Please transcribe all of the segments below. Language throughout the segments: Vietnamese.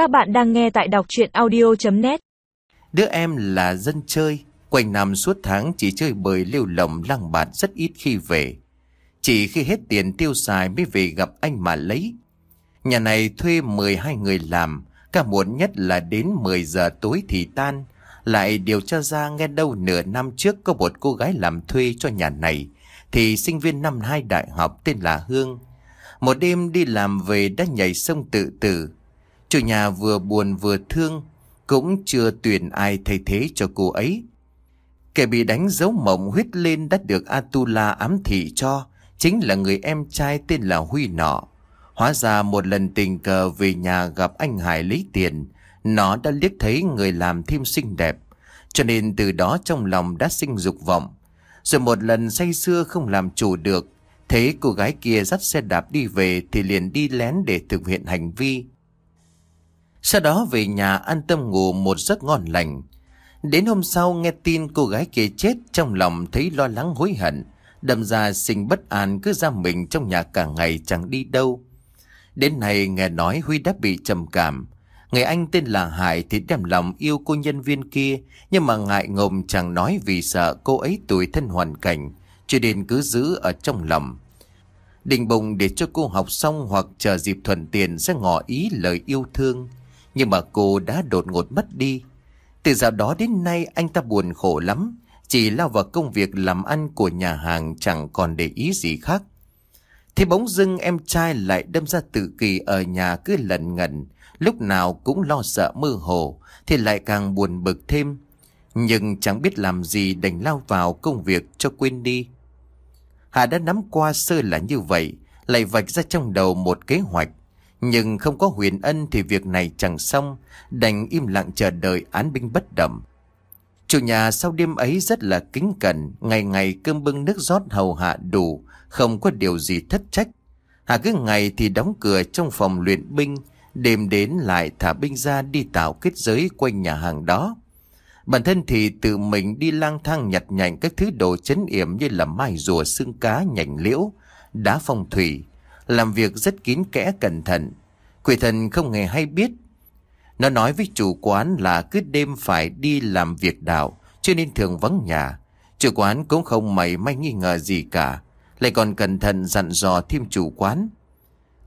Các bạn đang nghe tại đọc chuyện audio.net Đứa em là dân chơi, quanh năm suốt tháng chỉ chơi bời liều lỏng lăng bạt rất ít khi về. Chỉ khi hết tiền tiêu xài mới về gặp anh mà lấy. Nhà này thuê 12 người làm, cả muộn nhất là đến 10 giờ tối thì tan. Lại điều tra ra nghe đâu nửa năm trước có một cô gái làm thuê cho nhà này, thì sinh viên năm hai đại học tên là Hương. Một đêm đi làm về đã nhảy sông tự tử. Chủ nhà vừa buồn vừa thương, cũng chưa tuyển ai thay thế cho cô ấy. Kẻ bị đánh dấu mộng huyết lên đã được Atula ám thị cho, chính là người em trai tên là Huy nọ. Hóa ra một lần tình cờ về nhà gặp anh Hải lấy tiền, nó đã liếc thấy người làm thêm xinh đẹp, cho nên từ đó trong lòng đã sinh dục vọng. Rồi một lần say xưa không làm chủ được, thấy cô gái kia dắt xe đạp đi về thì liền đi lén để thực hiện hành vi. Sau đó về nhà an tâm ngủ một giấc ngon lành. Đến hôm sau nghe tin cô gái kia chết, trong lòng thấy lo lắng hối hận. Đâm ra sinh bất an cứ ra mình trong nhà cả ngày chẳng đi đâu. Đến nay nghe nói Huy đã bị trầm cảm. Người anh tên là Hải thì đem lòng yêu cô nhân viên kia, nhưng mà ngại ngùng chẳng nói vì sợ cô ấy tuổi thân hoàn cảnh, cho nên cứ giữ ở trong lòng. đình bụng để cho cô học xong hoặc chờ dịp thuận tiền sẽ ngỏ ý lời yêu thương. Nhưng mà cô đã đột ngột mất đi. Từ dạo đó đến nay, anh ta buồn khổ lắm. Chỉ lao vào công việc làm ăn của nhà hàng, chẳng còn để ý gì khác. thì bỗng dưng em trai lại đâm ra tự kỳ ở nhà cứ lẩn ngẩn. Lúc nào cũng lo sợ mơ hồ. Thì lại càng buồn bực thêm. Nhưng chẳng biết làm gì đành lao vào công việc cho quên đi. Hà đã nắm qua sơ là như vậy. Lại vạch ra trong đầu một kế hoạch. Nhưng không có huyền ân thì việc này chẳng xong, đành im lặng chờ đợi án binh bất động. Chủ nhà sau đêm ấy rất là kính cẩn, ngày ngày cơm bưng nước rót hầu hạ đủ, không có điều gì thất trách. Hà cứ ngày thì đóng cửa trong phòng luyện binh, đêm đến lại thả binh ra đi tạo kết giới quanh nhà hàng đó. Bản thân thì tự mình đi lang thang nhặt nhạnh các thứ đồ chấn yểm như là mai rùa xương cá nhành liễu, đá phong thủy, làm việc rất kín kẽ cẩn thận. Quỷ thần không hề hay biết. Nó nói với chủ quán là cứ đêm phải đi làm việc đạo, cho nên thường vắng nhà. Chủ quán cũng không mày may nghi ngờ gì cả, lại còn cẩn thận dặn dò thêm chủ quán.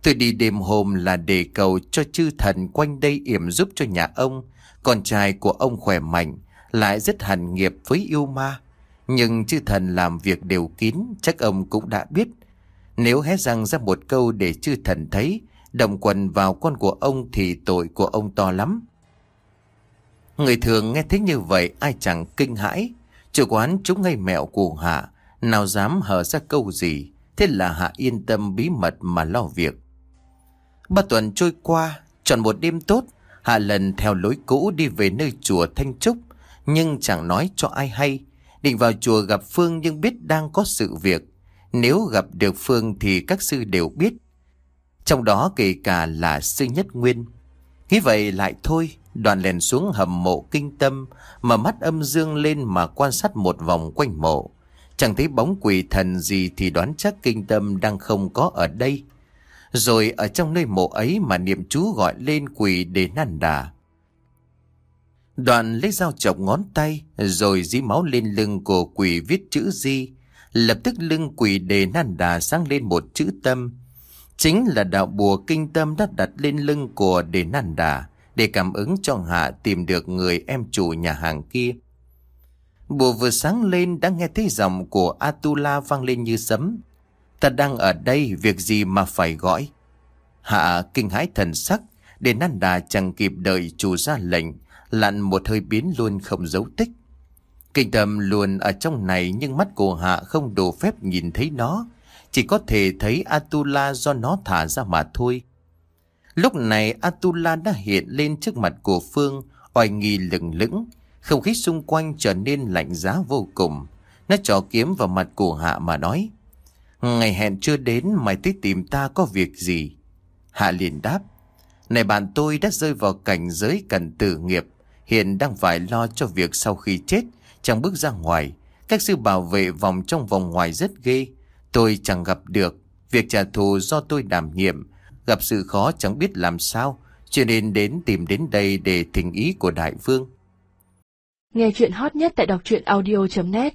Tôi đi đêm hôm là để cầu cho chư thần quanh đây yểm giúp cho nhà ông, con trai của ông khỏe mạnh, lại rất hành nghiệp với yêu ma. Nhưng chư thần làm việc đều kín, chắc ông cũng đã biết. Nếu hé răng ra một câu để chư thần thấy, đồng quần vào con của ông thì tội của ông to lắm. Người thường nghe thấy như vậy ai chẳng kinh hãi. Chủ quán chúng ngay mẹo của Hạ, nào dám hở ra câu gì. Thế là Hạ yên tâm bí mật mà lo việc. Ba tuần trôi qua, chọn một đêm tốt, Hạ lần theo lối cũ đi về nơi chùa Thanh Trúc, nhưng chẳng nói cho ai hay. Định vào chùa gặp Phương nhưng biết đang có sự việc. Nếu gặp được Phương thì các sư đều biết. Trong đó kể cả là sư nhất nguyên. Nghĩ vậy lại thôi, đoàn lèn xuống hầm mộ kinh tâm, mà mắt âm dương lên mà quan sát một vòng quanh mộ. Chẳng thấy bóng quỷ thần gì thì đoán chắc kinh tâm đang không có ở đây. Rồi ở trong nơi mộ ấy mà niệm chú gọi lên quỷ để năn đà. đoàn lấy dao chọc ngón tay, rồi dí máu lên lưng của quỷ viết chữ di. Lập tức lưng quỷ đề nan đà sang lên một chữ tâm. Chính là đạo bùa kinh tâm đã đặt lên lưng của đề nan đà để cảm ứng cho Hạ tìm được người em chủ nhà hàng kia. Bùa vừa sáng lên đã nghe thấy giọng của Atula vang lên như sấm. Ta đang ở đây, việc gì mà phải gọi? Hạ kinh hãi thần sắc, để năn đà chẳng kịp đợi chủ ra lệnh, lặn một hơi biến luôn không dấu tích. Kinh tâm luôn ở trong này nhưng mắt của Hạ không đủ phép nhìn thấy nó, chỉ có thể thấy Atula do nó thả ra mà thôi. Lúc này Atula đã hiện lên trước mặt của Phương, oai nghi lừng lững. Không khí xung quanh trở nên lạnh giá vô cùng. Nó trò kiếm vào mặt của Hạ mà nói. Ngày hẹn chưa đến mày tới tìm ta có việc gì? Hạ liền đáp. Này bạn tôi đã rơi vào cảnh giới cần tử nghiệp. Hiện đang phải lo cho việc sau khi chết, chẳng bước ra ngoài. Các sư bảo vệ vòng trong vòng ngoài rất ghê. Tôi chẳng gặp được. Việc trả thù do tôi đảm nhiệm. Gặp sự khó chẳng biết làm sao. Cho nên đến tìm đến đây để thỉnh ý của đại vương Nghe chuyện hot nhất tại đọc truyện audio.net